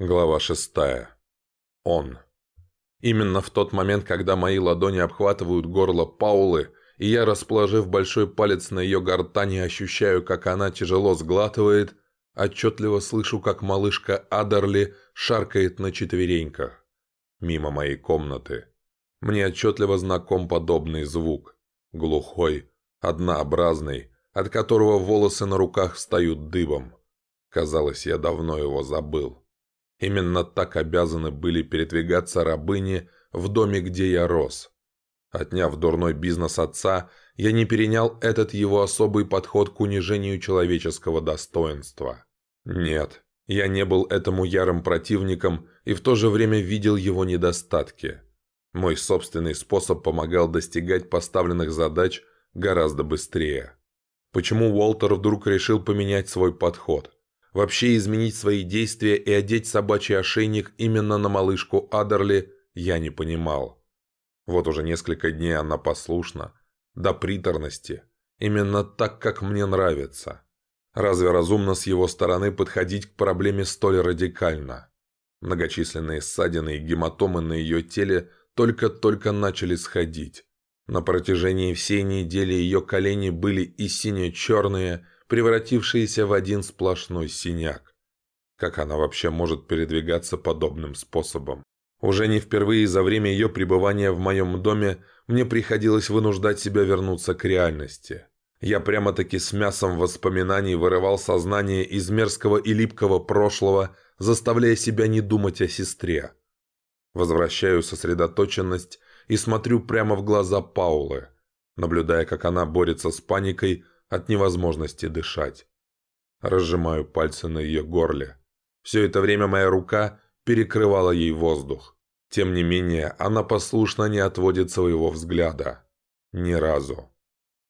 Глава шестая. Он. Именно в тот момент, когда мои ладони обхватывают горло Паулы, и я, расположив большой палец на ее гортани, ощущаю, как она тяжело сглатывает, отчетливо слышу, как малышка Адерли шаркает на четвереньках. Мимо моей комнаты. Мне отчетливо знаком подобный звук. Глухой, однообразный, от которого волосы на руках встают дыбом. Казалось, я давно его забыл. Именно так обязаны были передвигаться рабыни в доме, где я рос. Отняв дурной бизнес отца, я не перенял этот его особый подход к унижению человеческого достоинства. Нет, я не был этому ярым противником и в то же время видел его недостатки. Мой собственный способ помогал достигать поставленных задач гораздо быстрее. Почему Уолтер вдруг решил поменять свой подход? Вообще изменить свои действия и одеть собачий ошейник именно на малышку Адерли я не понимал. Вот уже несколько дней она послушна, до приторности, именно так, как мне нравится. Разве разумно с его стороны подходить к проблеме столь радикально? Многочисленные ссадины и гематомы на ее теле только-только начали сходить. На протяжении всей недели ее колени были и сине-черные, превратившиеся в один сплошной синяк. Как она вообще может передвигаться подобным способом? Уже не впервые за время ее пребывания в моем доме мне приходилось вынуждать себя вернуться к реальности. Я прямо-таки с мясом воспоминаний вырывал сознание из мерзкого и липкого прошлого, заставляя себя не думать о сестре. Возвращаю сосредоточенность и смотрю прямо в глаза Паулы, наблюдая, как она борется с паникой, от невозможности дышать. Разжимаю пальцы на ее горле. Все это время моя рука перекрывала ей воздух. Тем не менее, она послушно не отводит своего взгляда. Ни разу.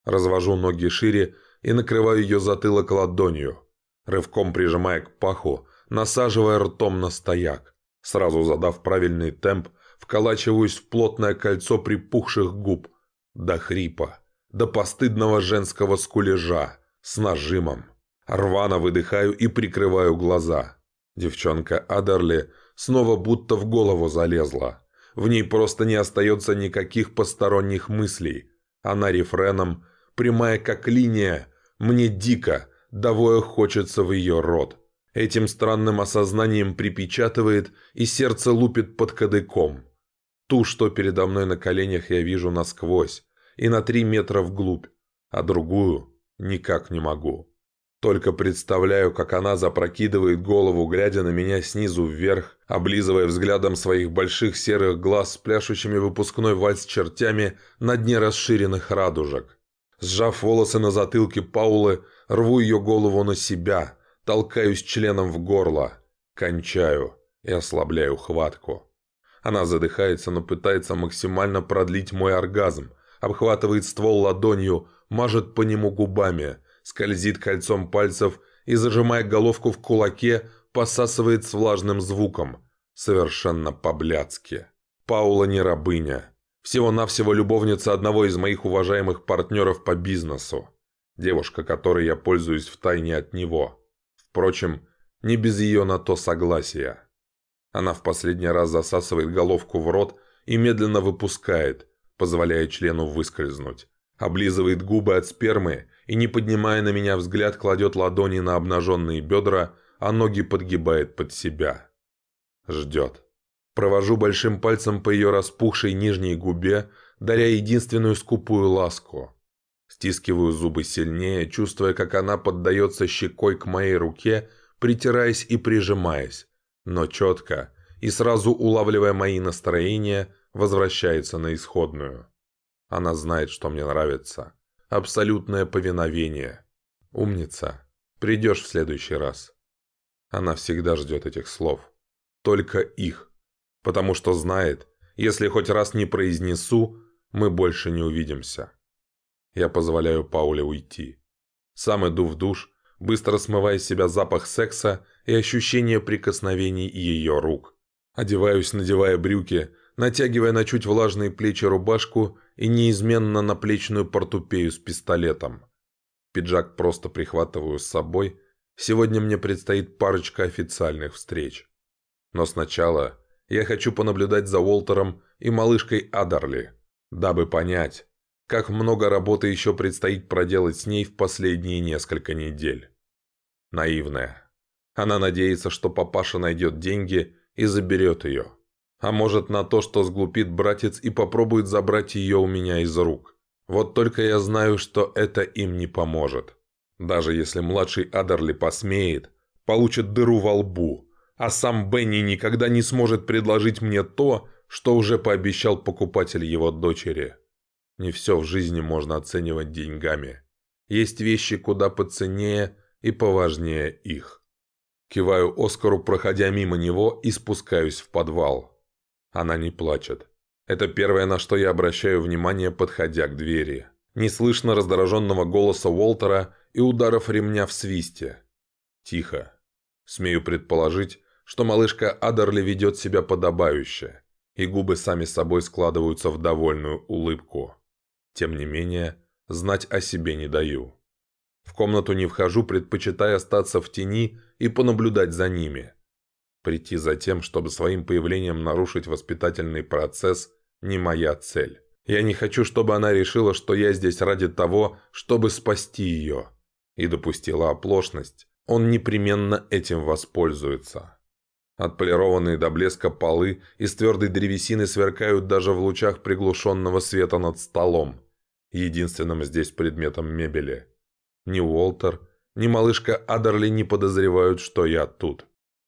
Развожу ноги шире и накрываю ее затылок ладонью, рывком прижимая к паху, насаживая ртом на стояк. Сразу задав правильный темп, вколачиваюсь в плотное кольцо припухших губ. До хрипа до постыдного женского скулежа, с нажимом. Рвано выдыхаю и прикрываю глаза. Девчонка Адерли снова будто в голову залезла. В ней просто не остается никаких посторонних мыслей. Она рефреном, прямая как линия, мне дико, довое хочется в ее рот. Этим странным осознанием припечатывает и сердце лупит под кадыком. Ту, что передо мной на коленях я вижу насквозь, и на три метра вглубь, а другую никак не могу. Только представляю, как она запрокидывает голову, глядя на меня снизу вверх, облизывая взглядом своих больших серых глаз с пляшущими выпускной вальс чертями на дне расширенных радужек. Сжав волосы на затылке Паулы, рву ее голову на себя, толкаюсь членом в горло, кончаю и ослабляю хватку. Она задыхается, но пытается максимально продлить мой оргазм, обхватывает ствол ладонью, мажет по нему губами, скользит кольцом пальцев и, зажимая головку в кулаке, посасывает с влажным звуком. Совершенно по-блядски. Паула не рабыня. Всего-навсего любовница одного из моих уважаемых партнеров по бизнесу. Девушка, которой я пользуюсь втайне от него. Впрочем, не без ее на то согласия. Она в последний раз засасывает головку в рот и медленно выпускает, позволяя члену выскользнуть. Облизывает губы от спермы и, не поднимая на меня взгляд, кладет ладони на обнаженные бедра, а ноги подгибает под себя. Ждет. Провожу большим пальцем по ее распухшей нижней губе, даря единственную скупую ласку. Стискиваю зубы сильнее, чувствуя, как она поддается щекой к моей руке, притираясь и прижимаясь, но четко и сразу улавливая мои настроения, возвращается на исходную. Она знает, что мне нравится. Абсолютное повиновение. Умница. Придешь в следующий раз. Она всегда ждет этих слов. Только их. Потому что знает, если хоть раз не произнесу, мы больше не увидимся. Я позволяю Пауле уйти. Сам иду в душ, быстро смывая с себя запах секса и ощущение прикосновений ее рук. Одеваюсь, надевая брюки, натягивая на чуть влажные плечи рубашку и неизменно наплечную портупею с пистолетом. Пиджак просто прихватываю с собой. Сегодня мне предстоит парочка официальных встреч. Но сначала я хочу понаблюдать за Уолтером и малышкой Адарли, дабы понять, как много работы еще предстоит проделать с ней в последние несколько недель. Наивная. Она надеется, что папаша найдет деньги и заберет ее. А может на то, что сглупит братец и попробует забрать ее у меня из рук. Вот только я знаю, что это им не поможет. Даже если младший Адерли посмеет, получит дыру во лбу, а сам Бенни никогда не сможет предложить мне то, что уже пообещал покупатель его дочери. Не все в жизни можно оценивать деньгами. Есть вещи куда поценнее и поважнее их. Киваю Оскару, проходя мимо него, и спускаюсь в подвал. Она не плачет. Это первое, на что я обращаю внимание, подходя к двери. Не слышно раздраженного голоса Уолтера и ударов ремня в свисте. Тихо. Смею предположить, что малышка Адерли ведет себя подобающе, и губы сами собой складываются в довольную улыбку. Тем не менее, знать о себе не даю. В комнату не вхожу, предпочитая остаться в тени и понаблюдать за ними. Прийти за тем, чтобы своим появлением нарушить воспитательный процесс, не моя цель. Я не хочу, чтобы она решила, что я здесь ради того, чтобы спасти ее. И допустила оплошность. Он непременно этим воспользуется. Отполированные до блеска полы из твердой древесины сверкают даже в лучах приглушенного света над столом, единственным здесь предметом мебели. Ни Уолтер, ни малышка Адерли не подозревают, что я тут.